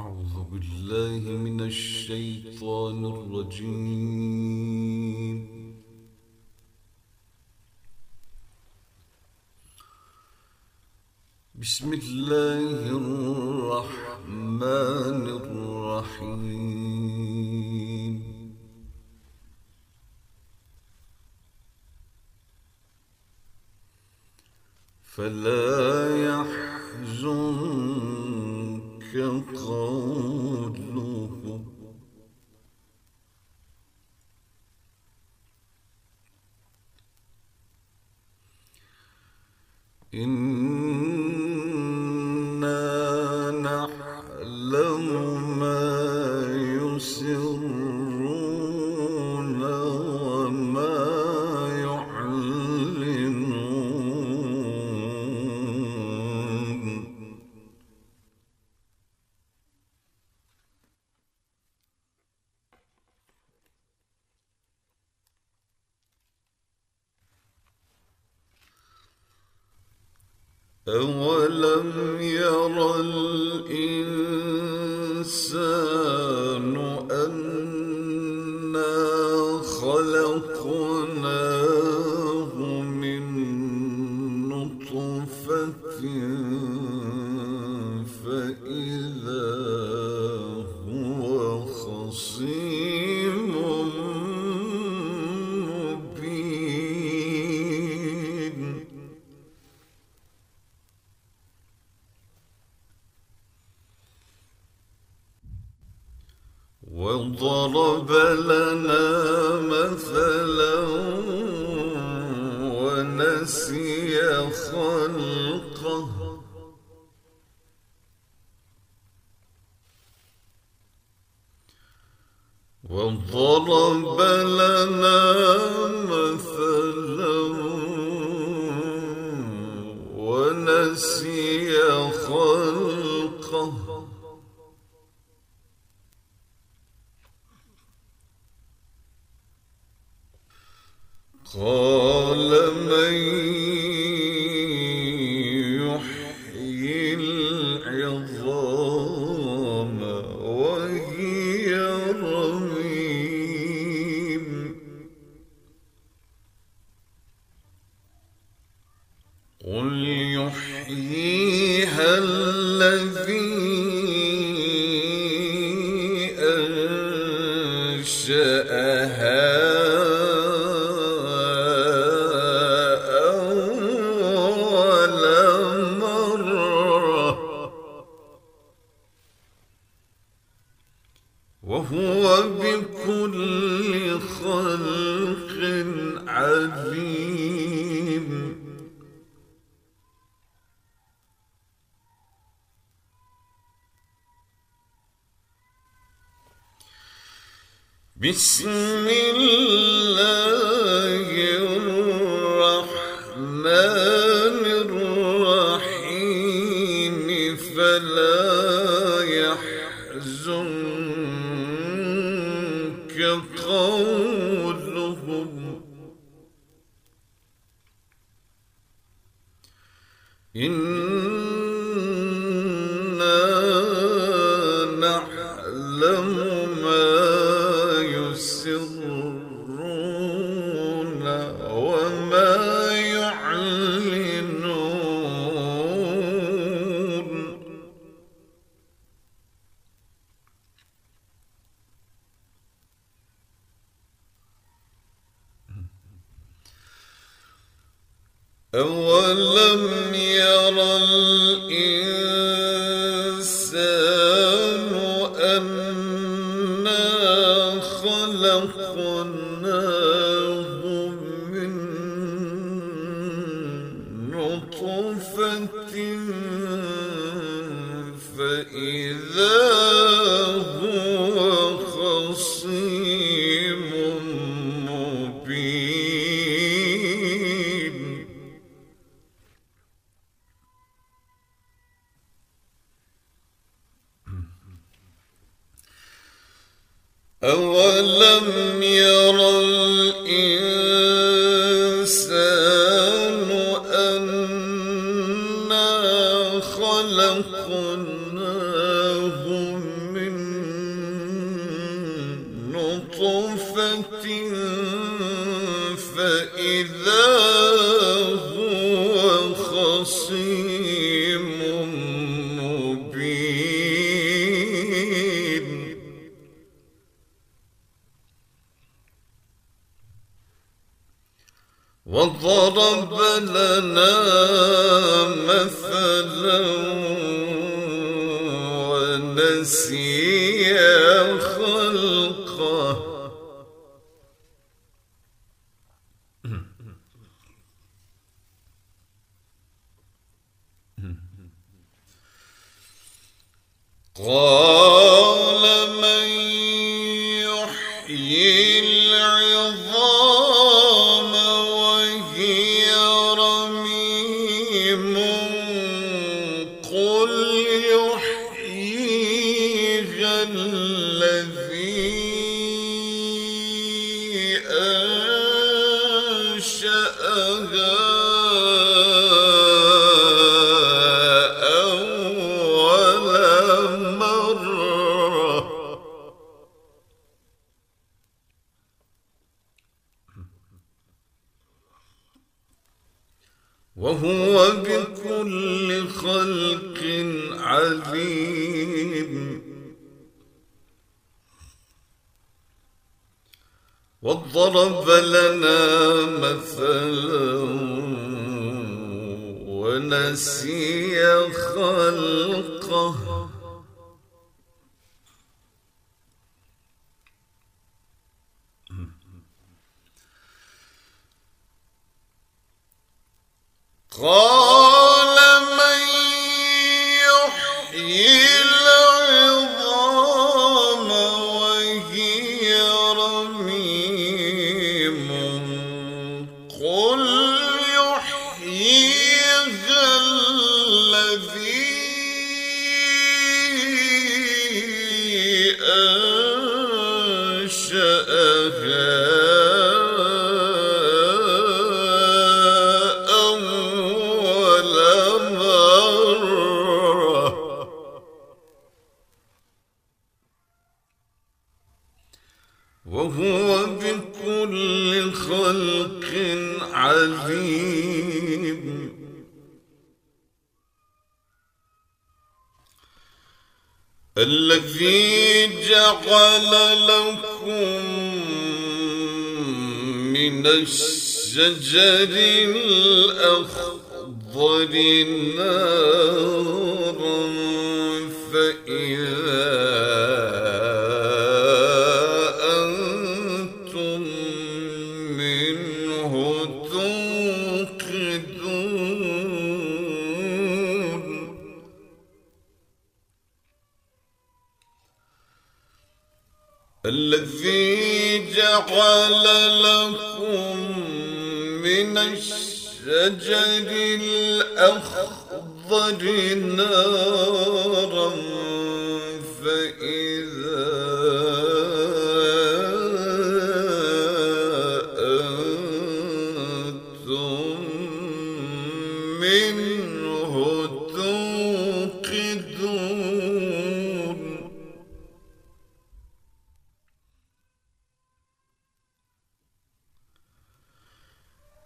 أعوذ بالله من الشيطان الرجيم. بسم الله الرحمن الرحيم. فلا يحزنك إن السَّاعَةِ نسي خلقه. بسم الله الرحمن الرحيم. فلا يحزنك قولهم. إنا نعلم ما نطفة فإذا نطفة فإذا قال وهو بكل خلق عليم. وضرب لنا مثلا ونسي خلقه. قال من يحيي خلق عليم الذي جعل لكم من الشجر الأخضر نارا الذي جعل لكم من الشجر الأخضر نارا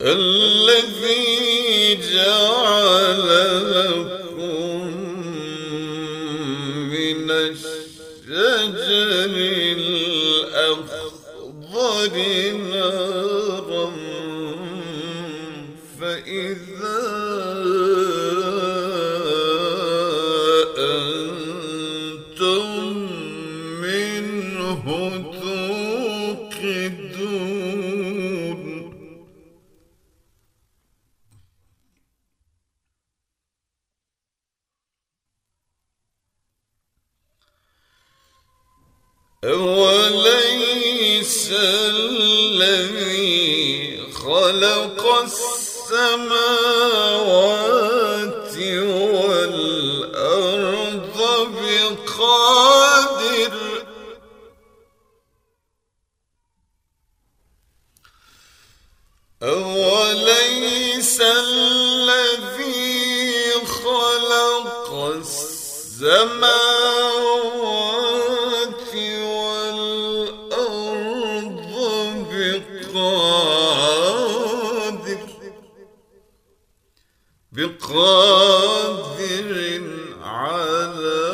الذي جعل لكم أوليس الذي خلق السماوات بقادر على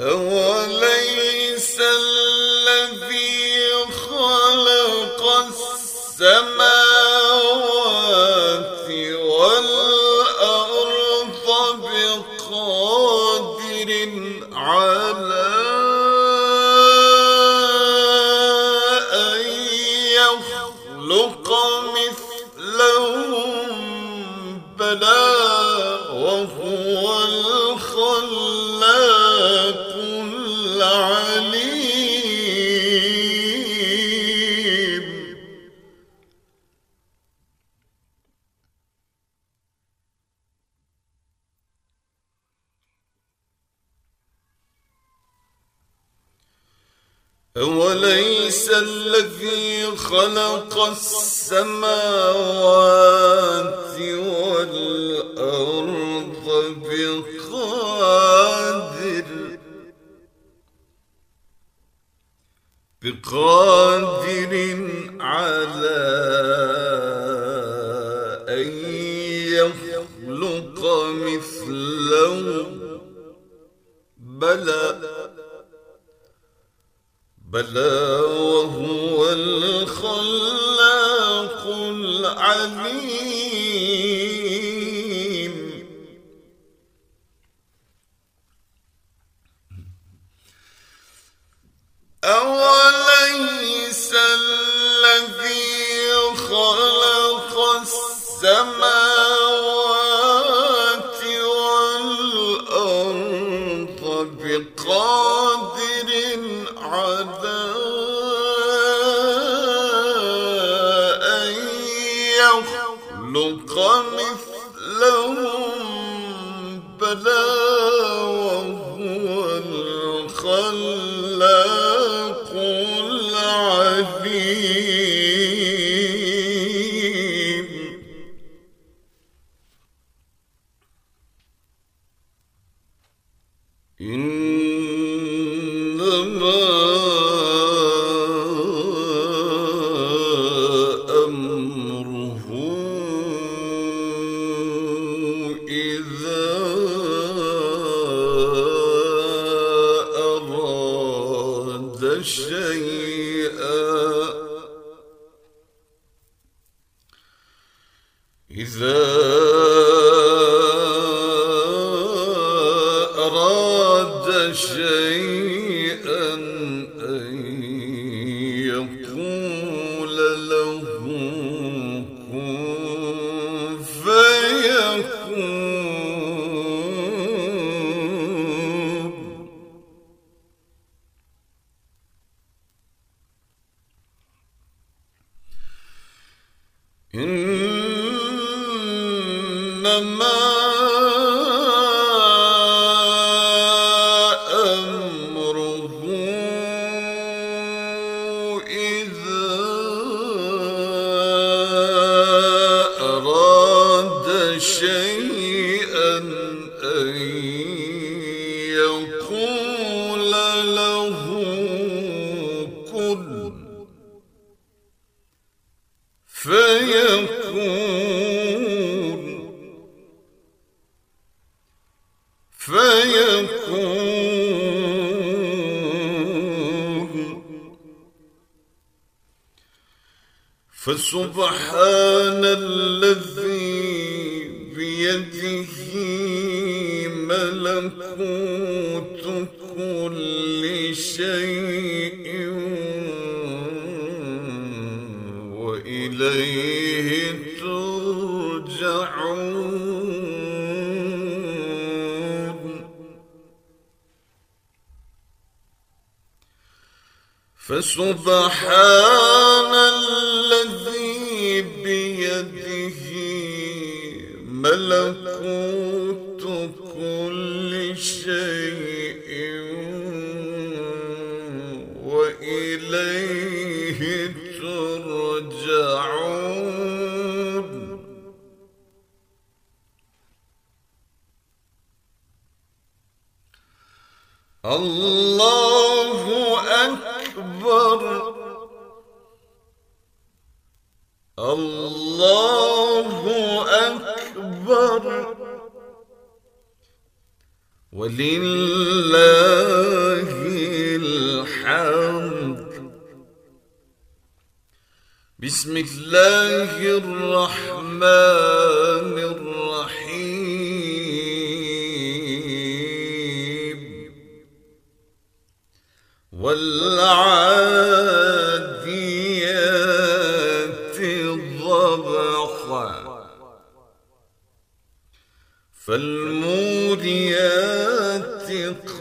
أوليس الذي خلق السماوات أوليس الذي خلق السماوات والأرض بقادر. بقادر على أن يخلق مثلهم بلى بلى وهو الخلاق العليم. أوليس الذي خلق السماوات يخلق مثلهم بلى. أراد إنما فسبحان الذي بيده ملكوت كل شيء وإليه ترجعون. فسبحان بيده ملكوت كل شيء. ولله الحمد. بسم الله الرحمن الرحيم. والعاديات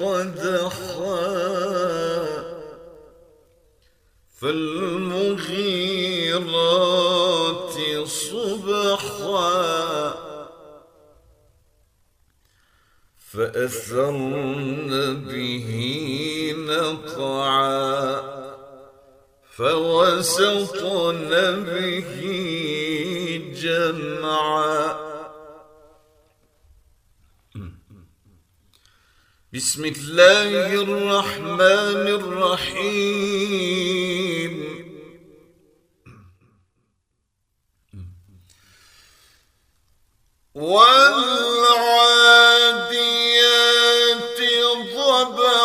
قدحا فالمغيرات صبحا فأثرن به نقعا فوسطن به جمعا بسم الله الرحمن الرحيم. والعاديات ضبحا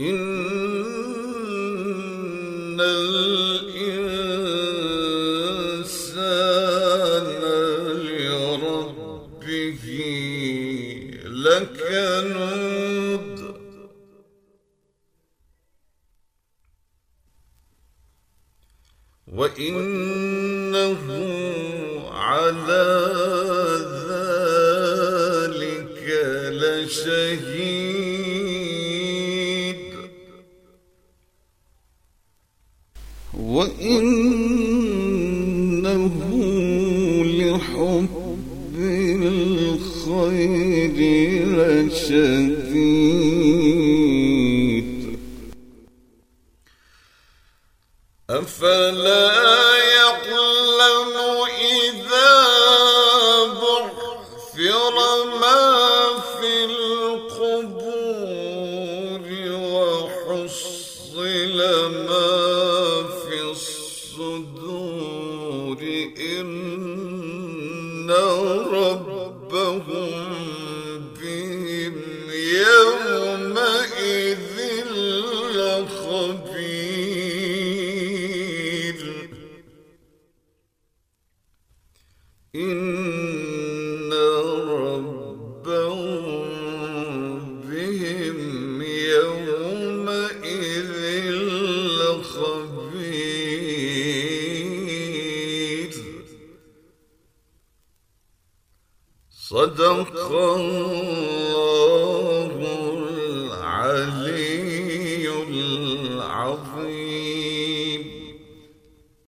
إن وإنه لحب الخير لشديد. أفلا